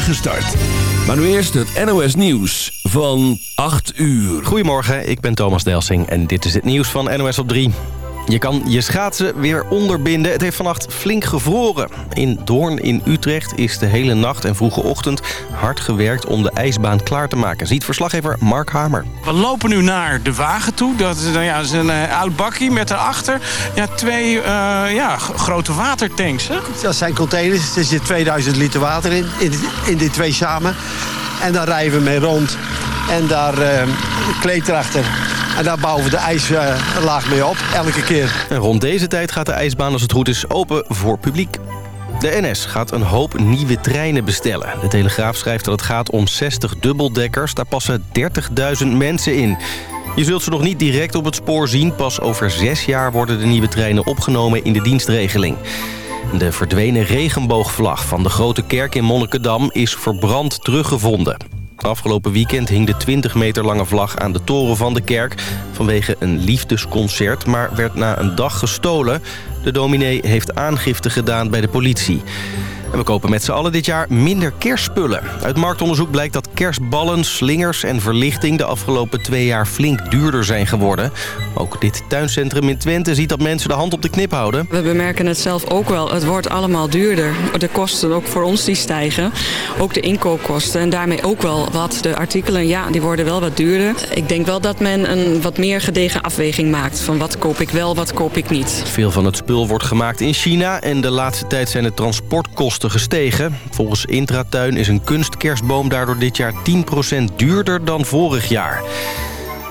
spoedige start. Maar nu eerst het NOS Nieuws van 8 uur. Goedemorgen, ik ben Thomas Delsing en dit is het nieuws van NOS op 3. Je kan je schaatsen weer onderbinden. Het heeft vannacht flink gevroren. In Doorn in Utrecht is de hele nacht en vroege ochtend hard gewerkt om de ijsbaan klaar te maken. Ziet verslaggever Mark Hamer. We lopen nu naar de wagen toe. Dat is, nou ja, is een uh, oud bakkie met daarachter ja, twee uh, ja, grote watertanks. Hè? Dat zijn containers. Er zit 2000 liter water in, in, in die twee samen. En daar rijden we mee rond. En daar uh, kleed erachter. En daar bouwen we de ijslaag mee op, elke keer. En rond deze tijd gaat de ijsbaan als het goed is open voor publiek. De NS gaat een hoop nieuwe treinen bestellen. De Telegraaf schrijft dat het gaat om 60 dubbeldekkers. Daar passen 30.000 mensen in. Je zult ze nog niet direct op het spoor zien. Pas over zes jaar worden de nieuwe treinen opgenomen in de dienstregeling. De verdwenen regenboogvlag van de Grote Kerk in Monnikendam is verbrand teruggevonden. Afgelopen weekend hing de 20 meter lange vlag aan de toren van de kerk... vanwege een liefdesconcert, maar werd na een dag gestolen. De dominee heeft aangifte gedaan bij de politie. En we kopen met z'n allen dit jaar minder kerstspullen. Uit marktonderzoek blijkt dat kerstballen, slingers en verlichting... de afgelopen twee jaar flink duurder zijn geworden. Ook dit tuincentrum in Twente ziet dat mensen de hand op de knip houden. We bemerken het zelf ook wel. Het wordt allemaal duurder. De kosten ook voor ons die stijgen. Ook de inkoopkosten. En daarmee ook wel wat. De artikelen, ja, die worden wel wat duurder. Ik denk wel dat men een wat meer gedegen afweging maakt. Van wat koop ik wel, wat koop ik niet. Veel van het spul wordt gemaakt in China. En de laatste tijd zijn de transportkosten gestegen. Volgens Intratuin is een kunstkerstboom daardoor dit jaar 10% duurder dan vorig jaar.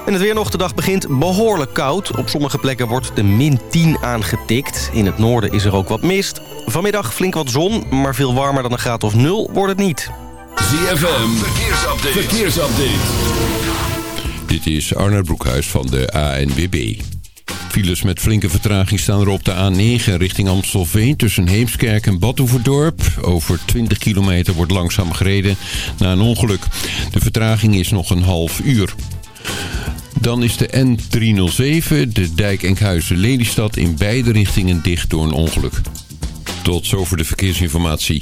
En het weer nog de dag begint behoorlijk koud. Op sommige plekken wordt de min 10 aangetikt. In het noorden is er ook wat mist. Vanmiddag flink wat zon, maar veel warmer dan een graad of 0 wordt het niet. ZFM, verkeersupdate. verkeersupdate. Dit is Arnold Broekhuis van de ANWB. Files met flinke vertraging staan er op de A9 richting Amstelveen... tussen Heemskerk en Badhoevedorp. Over 20 kilometer wordt langzaam gereden na een ongeluk. De vertraging is nog een half uur. Dan is de N307, de dijk Enkhuizen-Lelystad... in beide richtingen dicht door een ongeluk. Tot zover de verkeersinformatie.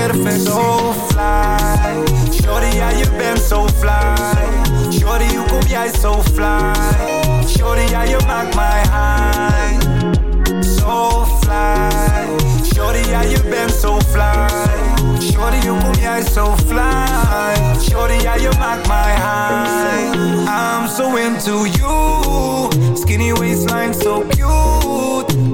Vind ik perfect So fly. Shorty, ja je bent zo fly? Shorty, hoe kom jij zo fly? Shorty, ja je maakt mij high? So fly. Shorty, ja je bent zo fly? Shorty, hoe kom jij zo fly? Shorty, ja je maakt mij high? I'm so into you. Skinny waistline so cute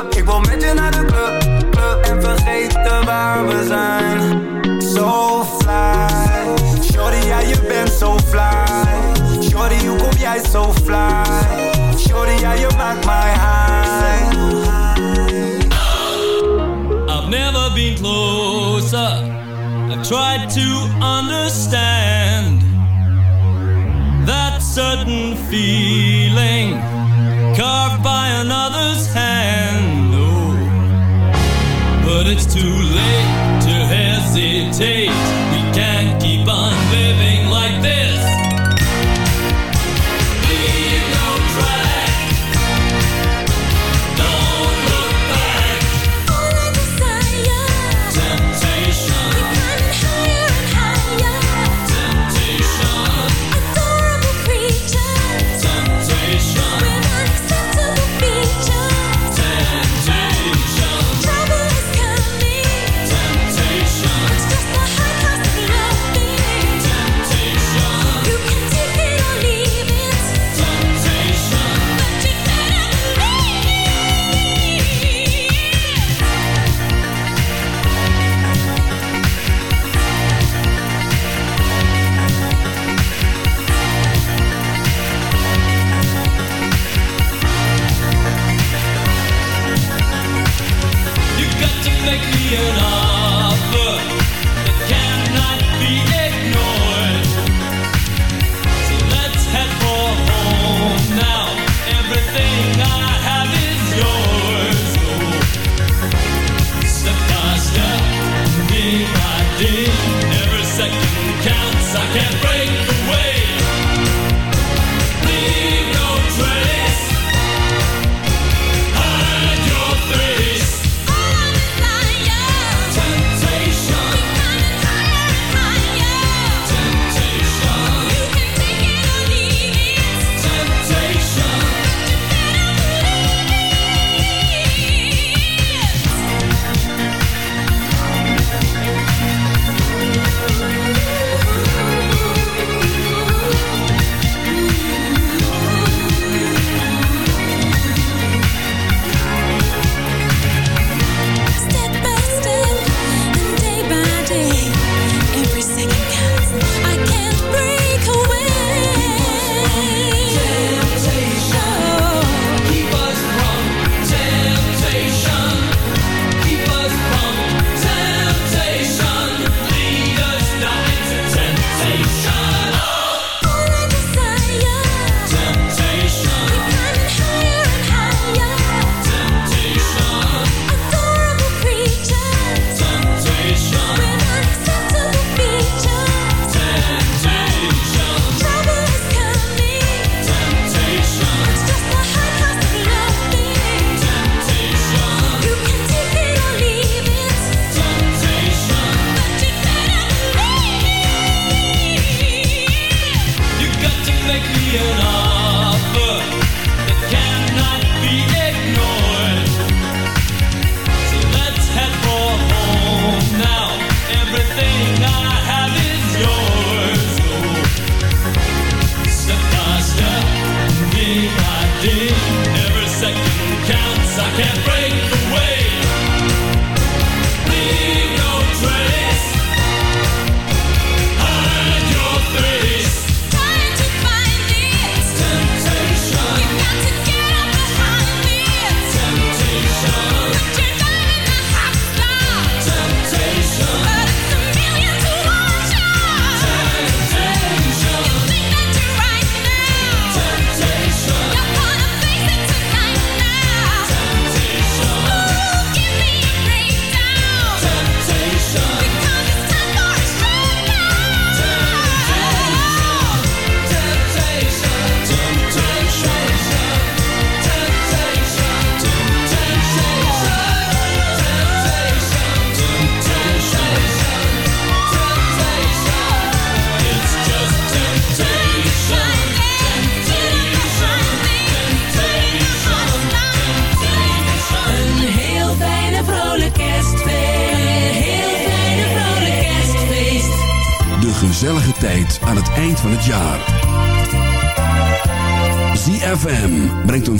club. Ik wil met je naar de club, club. En vergeten waar we zijn. So fly. Shorty, ja je bent fly. Shorty, hoe kom jij fly? Shorty, ja je maakt mij high. I've never been closer. I've tried to understand that certain feeling it's too late to hesitate.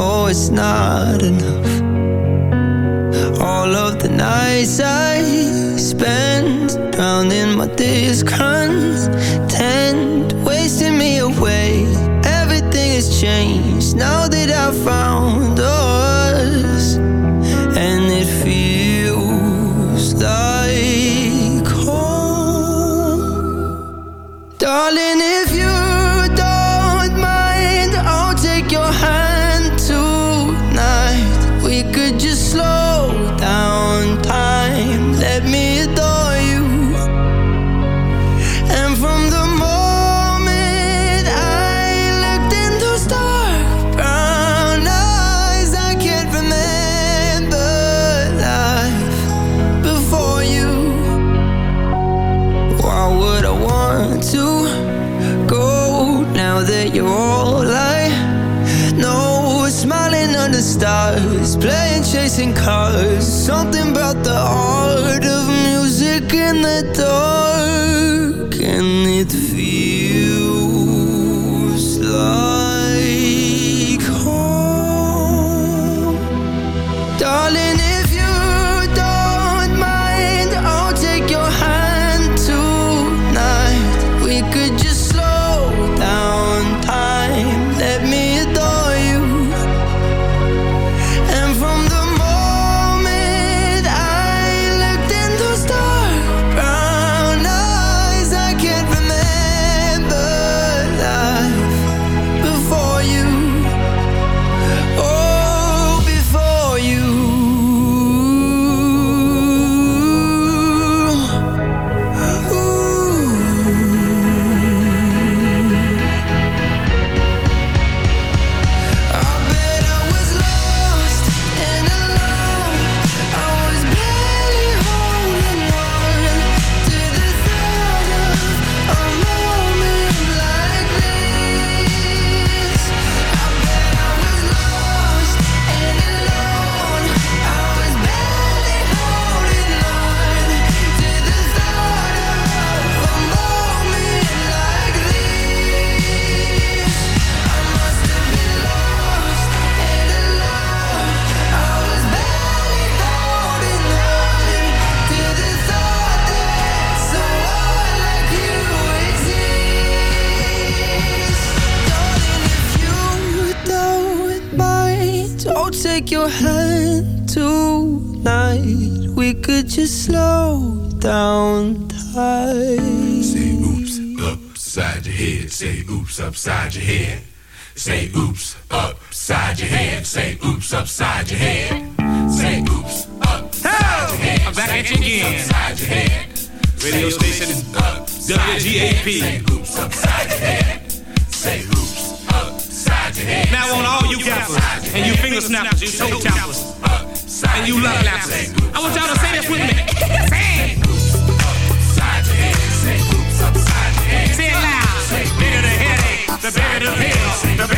Oh, it's not enough. I want y'all to say this with me. Say it loud. Bigger the headache, the bigger the pill, the bigger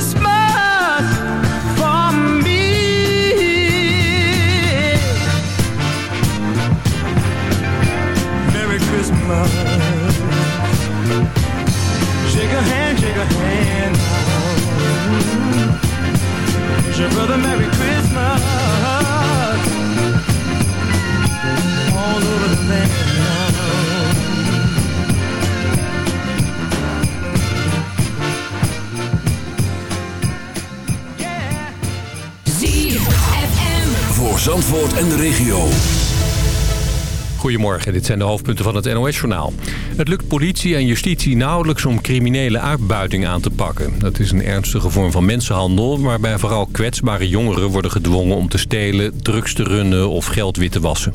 Shake a hand, shake a hand. Wish your brother Merry Christmas. All over the land ZFM. Voor Zandvoort en de regio. Goedemorgen, dit zijn de hoofdpunten van het NOS-journaal. Het lukt politie en justitie nauwelijks om criminele uitbuiting aan te pakken. Dat is een ernstige vorm van mensenhandel... waarbij vooral kwetsbare jongeren worden gedwongen om te stelen... drugs te runnen of geld wit te wassen.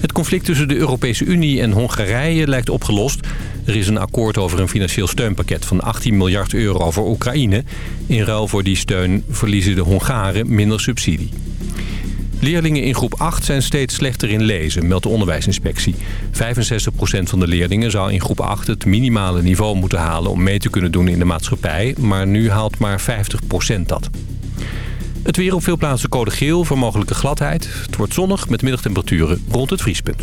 Het conflict tussen de Europese Unie en Hongarije lijkt opgelost. Er is een akkoord over een financieel steunpakket van 18 miljard euro voor Oekraïne. In ruil voor die steun verliezen de Hongaren minder subsidie. Leerlingen in groep 8 zijn steeds slechter in lezen, meldt de onderwijsinspectie. 65% van de leerlingen zou in groep 8 het minimale niveau moeten halen... om mee te kunnen doen in de maatschappij, maar nu haalt maar 50% dat. Het weer op veel plaatsen code geel voor mogelijke gladheid. Het wordt zonnig met middagtemperaturen rond het vriespunt.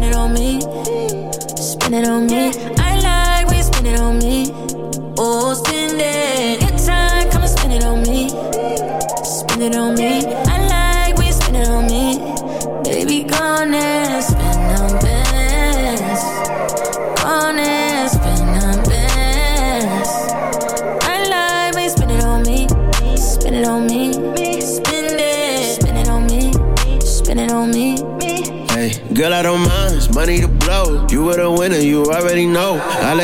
Spend it on me. Spend it on me.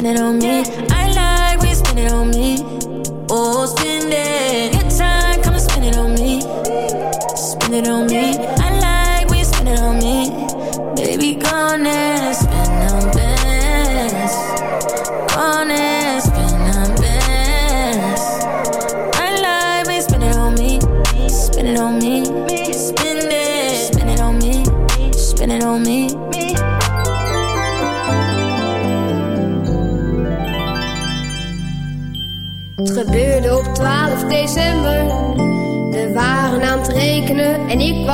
depending on me.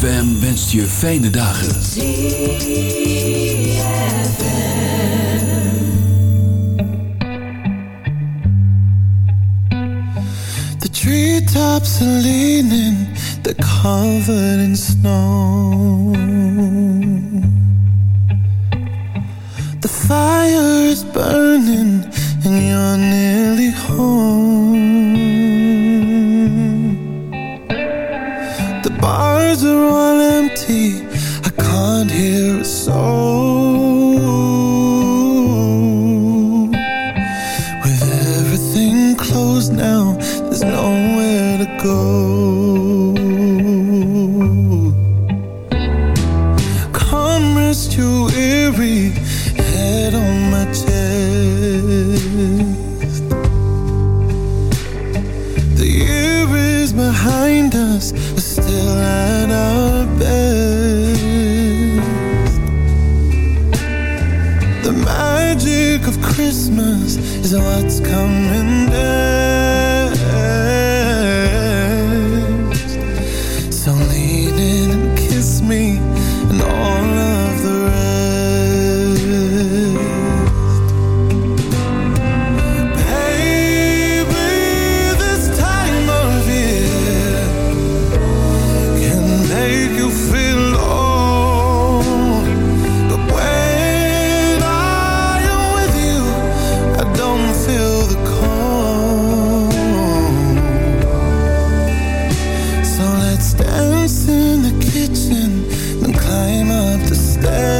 ZFM wenst je fijne dagen. The treetops are leaning, they're covered in snow. The fire is burning and you're nearly home. climb up the stairs.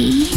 me.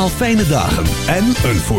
Allemaal fijne dagen en een voor